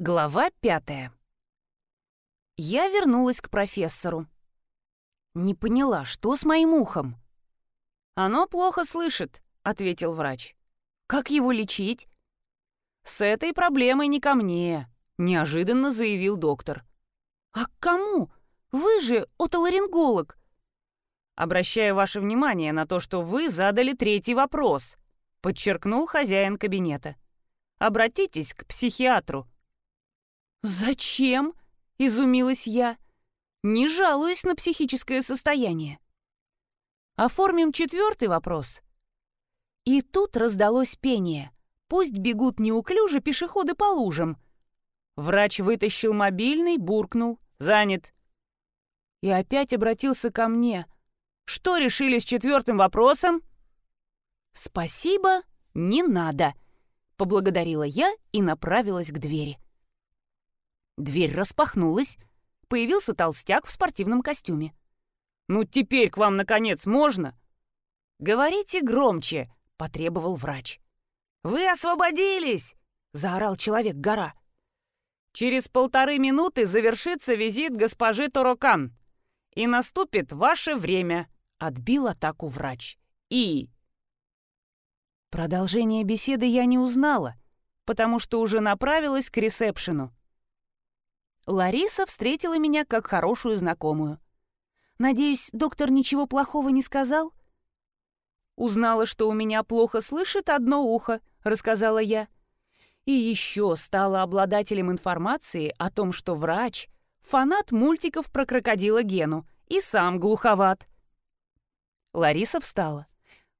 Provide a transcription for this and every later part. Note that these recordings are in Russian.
Глава пятая. Я вернулась к профессору. Не поняла, что с моим ухом. «Оно плохо слышит», — ответил врач. «Как его лечить?» «С этой проблемой не ко мне», — неожиданно заявил доктор. «А к кому? Вы же отоларинголог». «Обращаю ваше внимание на то, что вы задали третий вопрос», — подчеркнул хозяин кабинета. «Обратитесь к психиатру». «Зачем?» — изумилась я. «Не жалуюсь на психическое состояние». «Оформим четвертый вопрос». И тут раздалось пение. «Пусть бегут неуклюже пешеходы по лужам». Врач вытащил мобильный, буркнул. «Занят». И опять обратился ко мне. «Что решили с четвертым вопросом?» «Спасибо, не надо», — поблагодарила я и направилась к двери. Дверь распахнулась. Появился толстяк в спортивном костюме. «Ну теперь к вам, наконец, можно?» «Говорите громче», — потребовал врач. «Вы освободились!» — заорал человек-гора. «Через полторы минуты завершится визит госпожи Торокан, и наступит ваше время», — отбил атаку врач. «И...» Продолжение беседы я не узнала, потому что уже направилась к ресепшену. Лариса встретила меня как хорошую знакомую. «Надеюсь, доктор ничего плохого не сказал?» «Узнала, что у меня плохо слышит одно ухо», — рассказала я. И еще стала обладателем информации о том, что врач — фанат мультиков про крокодила Гену и сам глуховат. Лариса встала.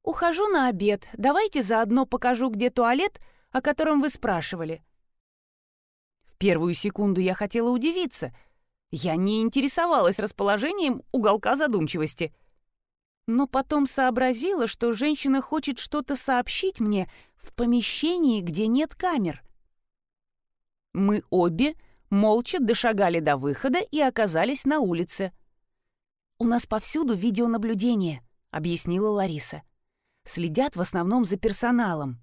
«Ухожу на обед. Давайте заодно покажу, где туалет, о котором вы спрашивали первую секунду я хотела удивиться. Я не интересовалась расположением уголка задумчивости. Но потом сообразила, что женщина хочет что-то сообщить мне в помещении, где нет камер. Мы обе молча дошагали до выхода и оказались на улице. «У нас повсюду видеонаблюдение», — объяснила Лариса. «Следят в основном за персоналом.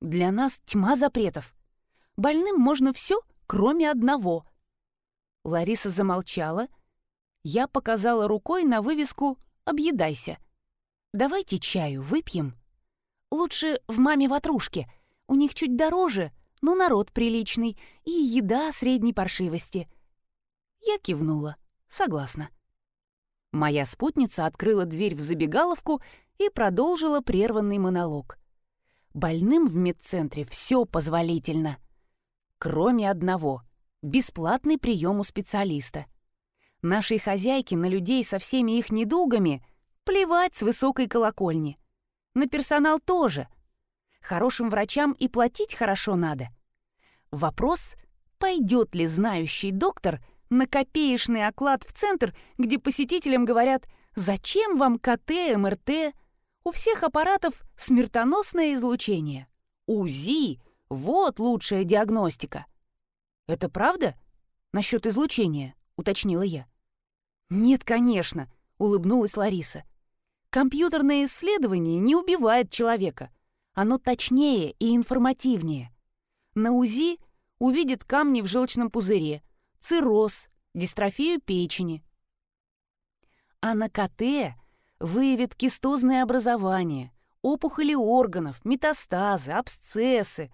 Для нас тьма запретов. Больным можно все, кроме одного. Лариса замолчала. Я показала рукой на вывеску «Объедайся». «Давайте чаю выпьем». «Лучше в маме ватрушке. У них чуть дороже, но народ приличный и еда средней паршивости». Я кивнула. Согласна. Моя спутница открыла дверь в забегаловку и продолжила прерванный монолог. Больным в медцентре все позволительно — Кроме одного — бесплатный прием у специалиста. Нашей хозяйке на людей со всеми их недугами плевать с высокой колокольни. На персонал тоже. Хорошим врачам и платить хорошо надо. Вопрос, пойдет ли знающий доктор на копеечный оклад в центр, где посетителям говорят «Зачем вам КТ, МРТ?» У всех аппаратов смертоносное излучение. УЗИ вот лучшая диагностика. Это правда? Насчет излучения, уточнила я. Нет, конечно, улыбнулась Лариса. Компьютерное исследование не убивает человека. Оно точнее и информативнее. На УЗИ увидит камни в желчном пузыре, цирроз, дистрофию печени. А на КТ выявит кистозное образование, опухоли органов, метастазы, абсцессы,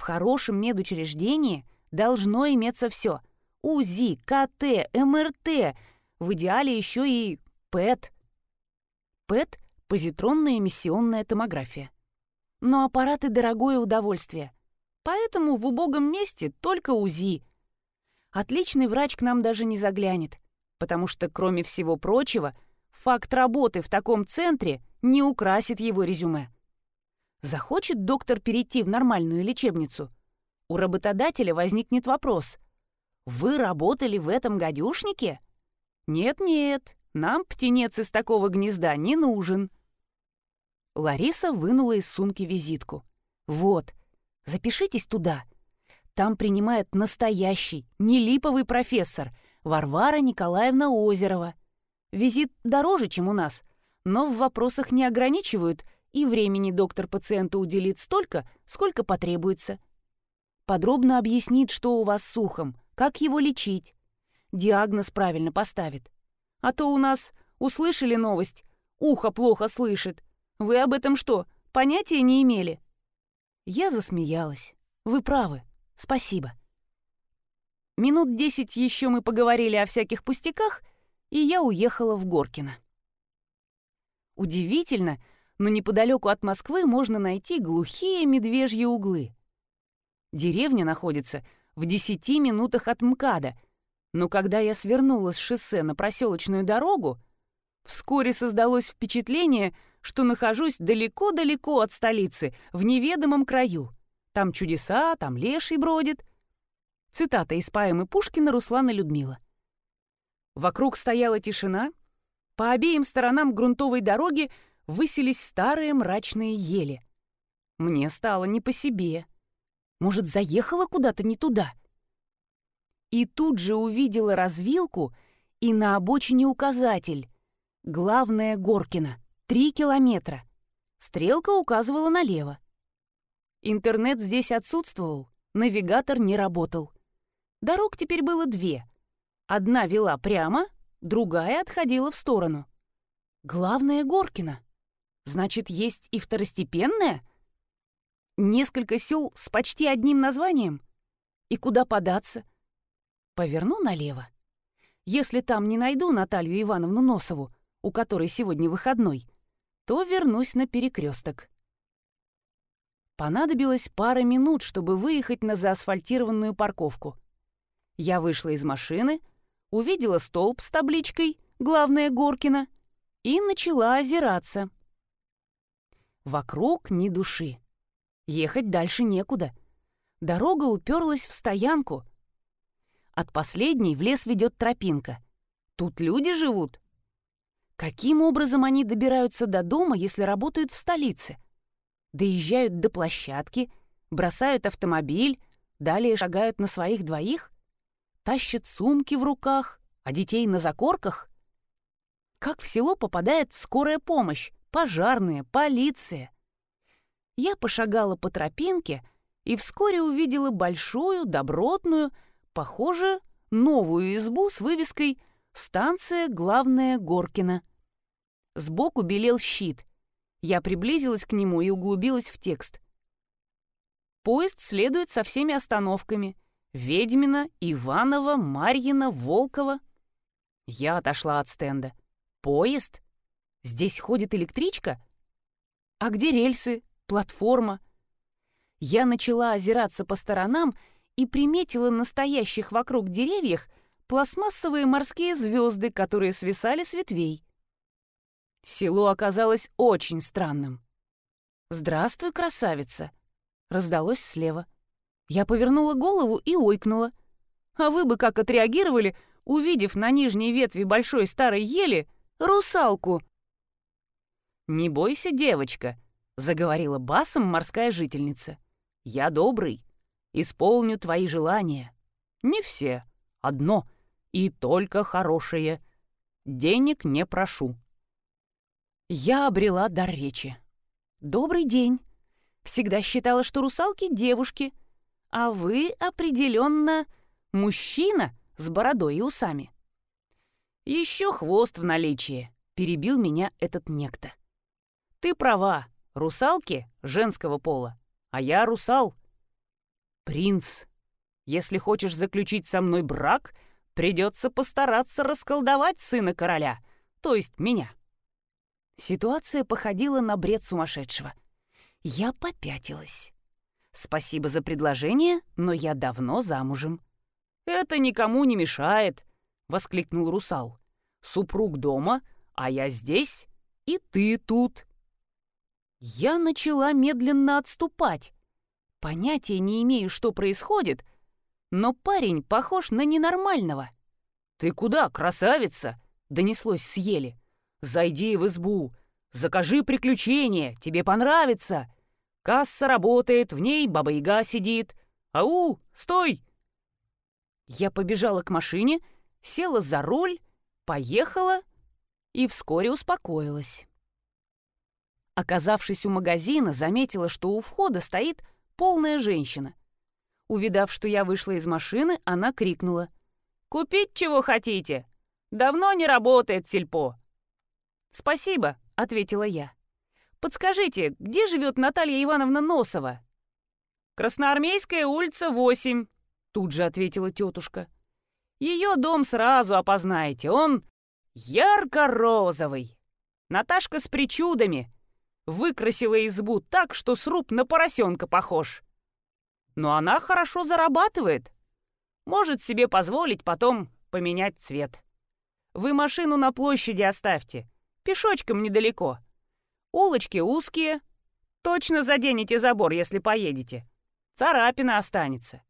в хорошем медучреждении должно иметься все. УЗИ, КТ, МРТ, в идеале еще и ПЭТ. ПЭТ – позитронная эмиссионная томография. Но аппараты – дорогое удовольствие. Поэтому в убогом месте только УЗИ. Отличный врач к нам даже не заглянет, потому что, кроме всего прочего, факт работы в таком центре не украсит его резюме. Захочет доктор перейти в нормальную лечебницу? У работодателя возникнет вопрос. «Вы работали в этом гадюшнике?» «Нет-нет, нам птенец из такого гнезда не нужен». Лариса вынула из сумки визитку. «Вот, запишитесь туда. Там принимает настоящий, не липовый профессор Варвара Николаевна Озерова. Визит дороже, чем у нас, но в вопросах не ограничивают – и времени доктор пациенту уделит столько, сколько потребуется. подробно объяснит, что у вас с ухом, как его лечить. Диагноз правильно поставит. А то у нас услышали новость, ухо плохо слышит. Вы об этом что, понятия не имели?» Я засмеялась. «Вы правы. Спасибо». Минут десять еще мы поговорили о всяких пустяках, и я уехала в Горкино. Удивительно, но неподалеку от Москвы можно найти глухие медвежьи углы. Деревня находится в десяти минутах от МКАДа, но когда я свернула с шоссе на проселочную дорогу, вскоре создалось впечатление, что нахожусь далеко-далеко от столицы, в неведомом краю. Там чудеса, там леший бродит. Цитата из поэмы Пушкина Руслана Людмила. Вокруг стояла тишина, по обеим сторонам грунтовой дороги высились старые мрачные ели. Мне стало не по себе. Может, заехала куда-то не туда? И тут же увидела развилку и на обочине указатель. Главное Горкина. Три километра. Стрелка указывала налево. Интернет здесь отсутствовал, навигатор не работал. Дорог теперь было две. Одна вела прямо, другая отходила в сторону. Главное Горкина. Значит, есть и второстепенная? Несколько сел с почти одним названием? И куда податься? Поверну налево. Если там не найду Наталью Ивановну Носову, у которой сегодня выходной, то вернусь на перекресток. Понадобилось пара минут, чтобы выехать на заасфальтированную парковку. Я вышла из машины, увидела столб с табличкой «Главное Горкина» и начала озираться. Вокруг ни души. Ехать дальше некуда. Дорога уперлась в стоянку. От последней в лес ведет тропинка. Тут люди живут. Каким образом они добираются до дома, если работают в столице? Доезжают до площадки, бросают автомобиль, далее шагают на своих двоих? Тащат сумки в руках, а детей на закорках? Как в село попадает скорая помощь? Пожарные, полиция. Я пошагала по тропинке и вскоре увидела большую, добротную, похоже, новую избу с вывеской «Станция Главная Горкина». Сбоку белел щит. Я приблизилась к нему и углубилась в текст. Поезд следует со всеми остановками. Ведьмина, Иванова, Марьина, Волкова. Я отошла от стенда. Поезд? Здесь ходит электричка? А где рельсы, платформа? Я начала озираться по сторонам и приметила настоящих вокруг деревьях пластмассовые морские звезды, которые свисали с ветвей. Село оказалось очень странным. «Здравствуй, красавица!» — раздалось слева. Я повернула голову и ойкнула. А вы бы как отреагировали, увидев на нижней ветви большой старой ели русалку «Не бойся, девочка», — заговорила басом морская жительница. «Я добрый, исполню твои желания. Не все, одно, и только хорошее. Денег не прошу». Я обрела дар речи. «Добрый день. Всегда считала, что русалки — девушки, а вы определенно мужчина с бородой и усами». «Еще хвост в наличии», — перебил меня этот некто. Ты права, русалки женского пола, а я русал. Принц, если хочешь заключить со мной брак, придется постараться расколдовать сына короля, то есть меня. Ситуация походила на бред сумасшедшего. Я попятилась. Спасибо за предложение, но я давно замужем. Это никому не мешает, воскликнул русал. Супруг дома, а я здесь, и ты тут. Я начала медленно отступать. Понятия не имею, что происходит, но парень похож на ненормального. «Ты куда, красавица?» — донеслось с ели. «Зайди в избу, закажи приключения, тебе понравится. Касса работает, в ней баба-яга сидит. Ау, стой!» Я побежала к машине, села за руль, поехала и вскоре успокоилась. Оказавшись у магазина, заметила, что у входа стоит полная женщина. Увидав, что я вышла из машины, она крикнула. «Купить чего хотите? Давно не работает сельпо». «Спасибо», — ответила я. «Подскажите, где живет Наталья Ивановна Носова?» «Красноармейская улица, 8», — тут же ответила тетушка. «Ее дом сразу опознаете, он ярко-розовый. Наташка с причудами. Выкрасила избу так, что сруб на поросенка похож. Но она хорошо зарабатывает. Может себе позволить потом поменять цвет. Вы машину на площади оставьте, пешочком недалеко. Улочки узкие. Точно заденете забор, если поедете. Царапина останется.